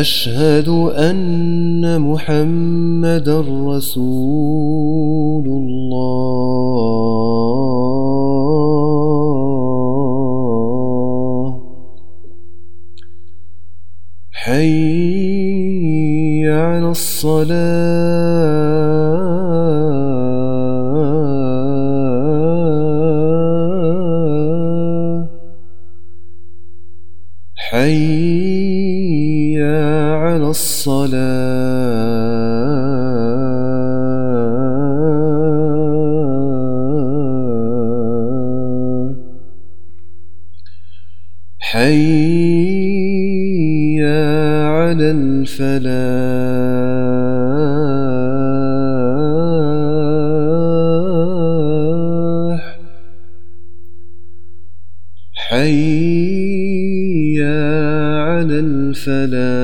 أشهد أن محمدا رسول الله. حي على الصلاة. حي الصلاة. حي على الفلاح. حي على الفلاح.